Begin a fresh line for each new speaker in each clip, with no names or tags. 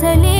चले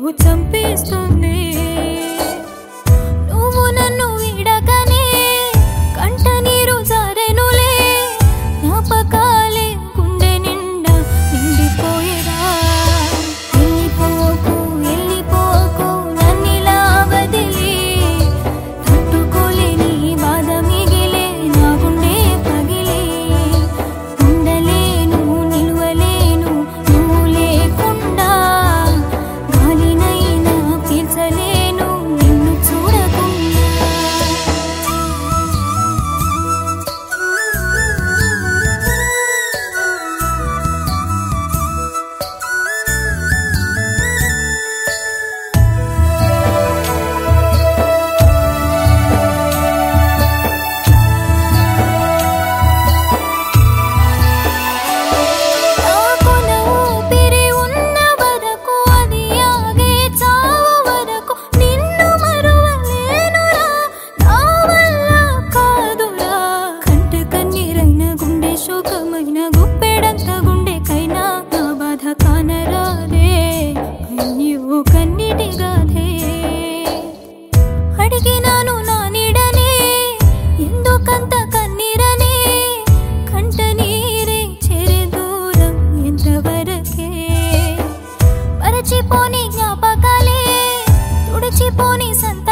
who tempest of me మర్చిపోని జ్ఞాపకాలే తుడిచిపోని సంత